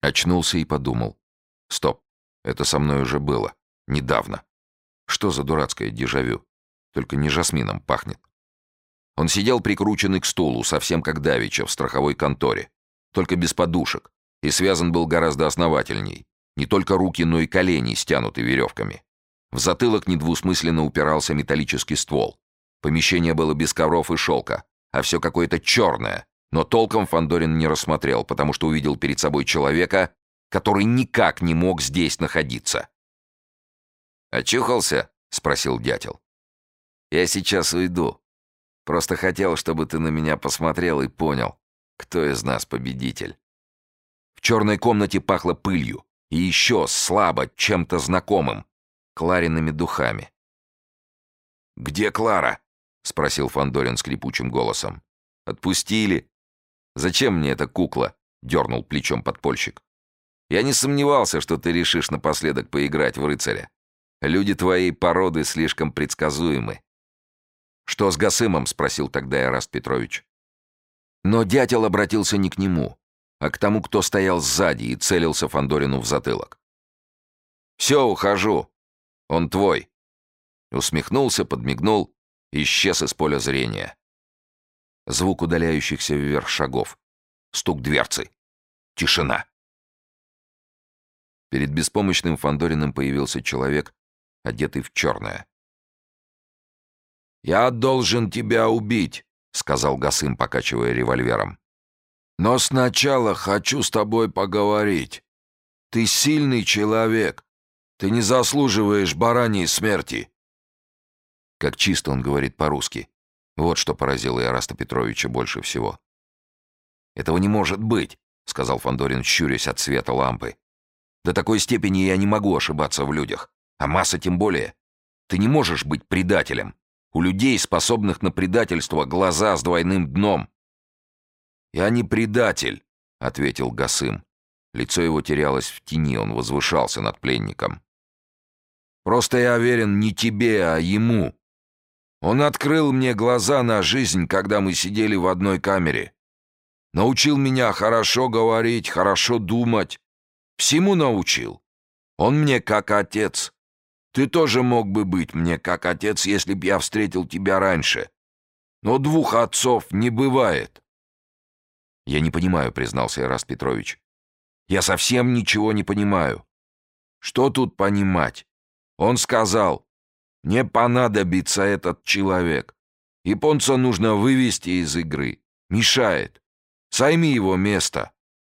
Очнулся и подумал. Стоп, это со мной уже было. Недавно. Что за дурацкое дежавю? Только не жасмином пахнет. Он сидел прикрученный к стулу, совсем как Давича в страховой конторе. Только без подушек. И связан был гораздо основательней. Не только руки, но и колени стянуты веревками. В затылок недвусмысленно упирался металлический ствол. Помещение было без ковров и шелка, а все какое-то черное. Но толком Фандорин не рассмотрел, потому что увидел перед собой человека, который никак не мог здесь находиться. «Очухался?» — спросил дятел. «Я сейчас уйду. Просто хотел, чтобы ты на меня посмотрел и понял, кто из нас победитель». В черной комнате пахло пылью, и еще слабо чем-то знакомым, Клариными духами. «Где Клара?» — спросил Фандорин скрипучим голосом. «Отпустили. Зачем мне эта кукла?» — дернул плечом подпольщик. «Я не сомневался, что ты решишь напоследок поиграть в рыцаря. Люди твоей породы слишком предсказуемы». «Что с Гасымом?» — спросил тогда Эраст Петрович. Но дятел обратился не к нему, а к тому, кто стоял сзади и целился Фандорину в затылок. «Все, ухожу. Он твой». Усмехнулся, подмигнул, исчез из поля зрения. Звук удаляющихся вверх шагов. Стук дверцы. Тишина. Перед беспомощным Фандориным появился человек, одетый в черное. «Я должен тебя убить», — сказал Гасым, покачивая револьвером. «Но сначала хочу с тобой поговорить. Ты сильный человек. Ты не заслуживаешь бараньей смерти». Как чисто он говорит по-русски. Вот что поразило Ираста Петровича больше всего. «Этого не может быть», — сказал Фандорин, щурясь от света лампы. «До такой степени я не могу ошибаться в людях. А масса тем более. Ты не можешь быть предателем. У людей, способных на предательство, глаза с двойным дном». «Я не предатель», — ответил Гасым. Лицо его терялось в тени, он возвышался над пленником. «Просто я верен не тебе, а ему. Он открыл мне глаза на жизнь, когда мы сидели в одной камере. Научил меня хорошо говорить, хорошо думать. Всему научил. Он мне как отец. Ты тоже мог бы быть мне как отец, если б я встретил тебя раньше. Но двух отцов не бывает. Я не понимаю, признался Ираст Петрович. Я совсем ничего не понимаю. Что тут понимать? Он сказал, не понадобится этот человек. Японца нужно вывести из игры. Мешает. Займи его место.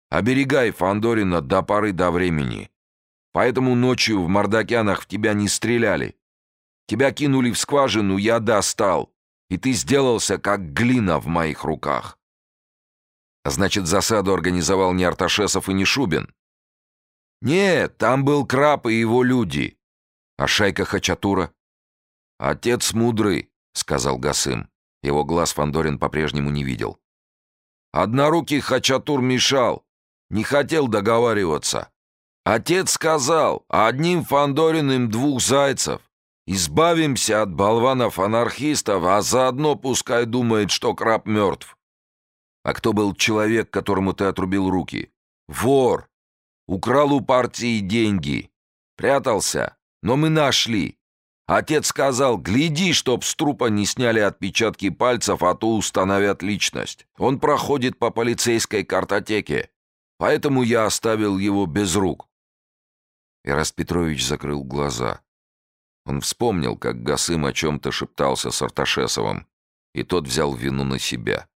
Оберегай Фандорина до поры до времени. Поэтому ночью в Мордокянах в тебя не стреляли. Тебя кинули в скважину, я достал. И ты сделался, как глина в моих руках. Значит, засаду организовал не Арташесов и не Шубин? Нет, там был Краб и его люди. А шайка Хачатура? «Отец мудрый», — сказал Гасым. Его глаз Фандорин по-прежнему не видел. «Однорукий Хачатур мешал. Не хотел договариваться. Отец сказал, одним Фандориным двух зайцев. Избавимся от болванов-анархистов, а заодно пускай думает, что краб мертв». «А кто был человек, которому ты отрубил руки?» «Вор. Украл у партии деньги. Прятался, но мы нашли. Отец сказал, гляди, чтоб с трупа не сняли отпечатки пальцев, а то установят личность. Он проходит по полицейской картотеке. Поэтому я оставил его без рук. Ираст Петрович закрыл глаза. Он вспомнил, как Гасым о чем-то шептался с Арташесовым, и тот взял вину на себя.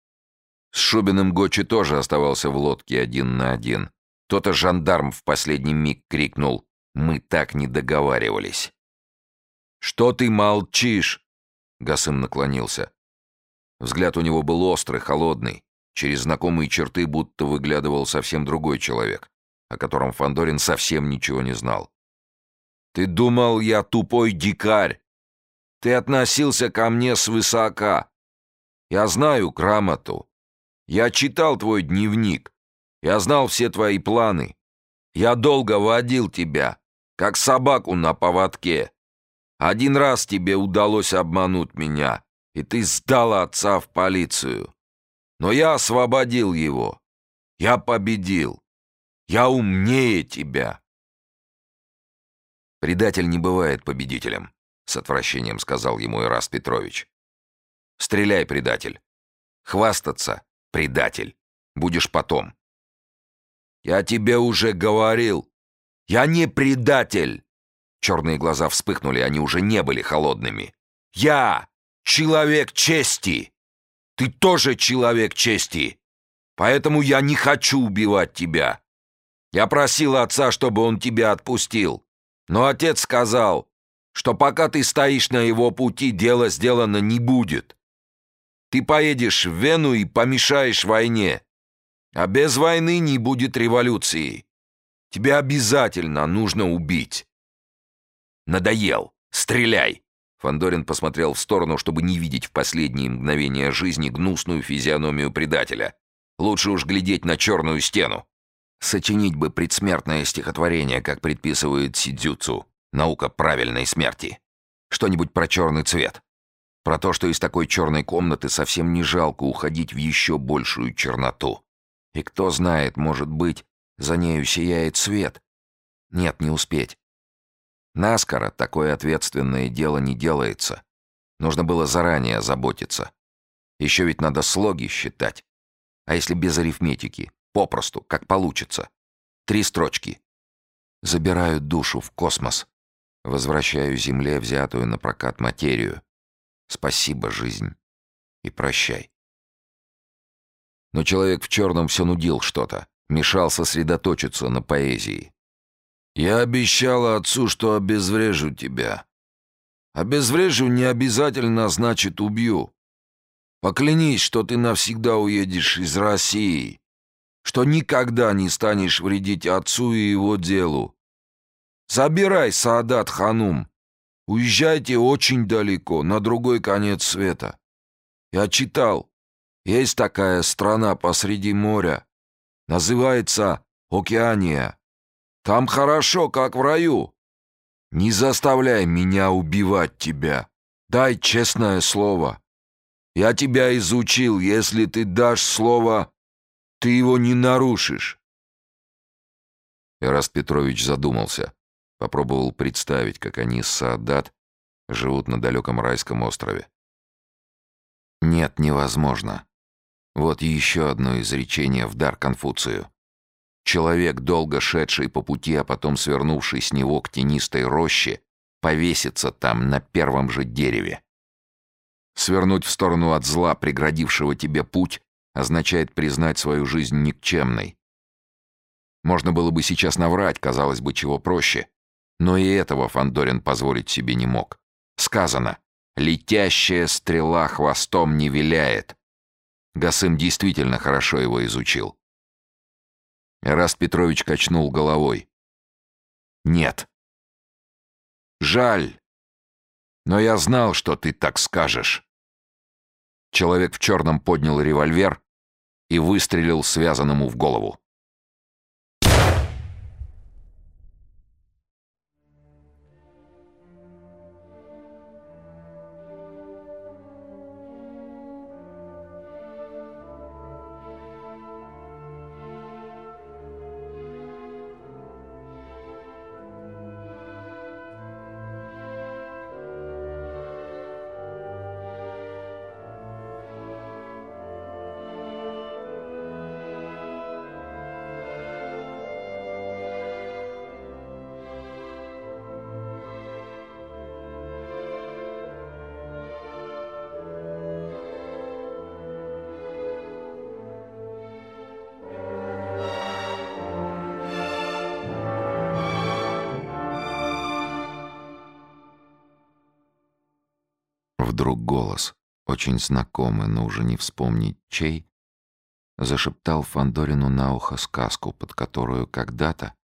С Шубиным Гочи тоже оставался в лодке один на один. Кто-то жандарм в последний миг крикнул «Мы так не договаривались». «Что ты молчишь?» Гасым наклонился. Взгляд у него был острый, холодный. Через знакомые черты будто выглядывал совсем другой человек, о котором Фандорин совсем ничего не знал. «Ты думал, я тупой дикарь? Ты относился ко мне свысока. Я знаю грамоту. Я читал твой дневник. Я знал все твои планы. Я долго водил тебя, как собаку на поводке. Один раз тебе удалось обмануть меня, и ты сдал отца в полицию. Но я освободил его. Я победил. Я умнее тебя!» «Предатель не бывает победителем», — с отвращением сказал ему Ирас Петрович. «Стреляй, предатель. Хвастаться, предатель. Будешь потом». «Я тебе уже говорил. Я не предатель!» Черные глаза вспыхнули, они уже не были холодными. «Я человек чести! Ты тоже человек чести! Поэтому я не хочу убивать тебя. Я просил отца, чтобы он тебя отпустил. Но отец сказал, что пока ты стоишь на его пути, дело сделано не будет. Ты поедешь в Вену и помешаешь войне. А без войны не будет революции. Тебе обязательно нужно убить. Надоел. Стреляй. Фандорин посмотрел в сторону, чтобы не видеть в последние мгновения жизни гнусную физиономию предателя. Лучше уж глядеть на черную стену. Сочинить бы предсмертное стихотворение, как предписывает Сидзюцу, наука правильной смерти. Что-нибудь про черный цвет. Про то, что из такой черной комнаты совсем не жалко уходить в еще большую черноту. И кто знает, может быть, за нею сияет свет. Нет, не успеть. Наскоро такое ответственное дело не делается. Нужно было заранее заботиться. Еще ведь надо слоги считать. А если без арифметики? Попросту, как получится. Три строчки. Забираю душу в космос. Возвращаю Земле взятую на прокат материю. Спасибо, жизнь. И прощай. Но человек в черном все нудил что-то. Мешал сосредоточиться на поэзии. «Я обещала отцу, что обезврежу тебя. Обезврежу не обязательно значит убью. Поклянись, что ты навсегда уедешь из России что никогда не станешь вредить отцу и его делу. Забирай Саадат Ханум. Уезжайте очень далеко, на другой конец света. Я читал, есть такая страна посреди моря. Называется Океания. Там хорошо, как в раю. Не заставляй меня убивать тебя. Дай честное слово. Я тебя изучил, если ты дашь слово ты его не нарушишь. Эраст Петрович задумался. Попробовал представить, как они с Саадат живут на далеком райском острове. Нет, невозможно. Вот еще одно изречение в дар Конфуцию. Человек, долго шедший по пути, а потом свернувший с него к тенистой роще, повесится там на первом же дереве. Свернуть в сторону от зла, преградившего тебе путь, означает признать свою жизнь никчемной. Можно было бы сейчас наврать, казалось бы, чего проще. Но и этого Фандорин позволить себе не мог. Сказано, летящая стрела хвостом не виляет. Гасым действительно хорошо его изучил. Раст Петрович качнул головой. «Нет». «Жаль. Но я знал, что ты так скажешь». Человек в черном поднял револьвер и выстрелил связанному в голову. Вдруг голос, очень знакомый, но уже не вспомнить чей, зашептал Фандорину на ухо сказку, под которую когда-то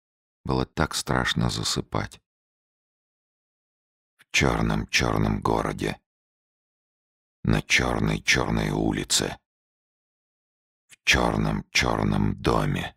было так страшно засыпать. В черном-черном городе, на черной-черной улице, в черном-черном доме.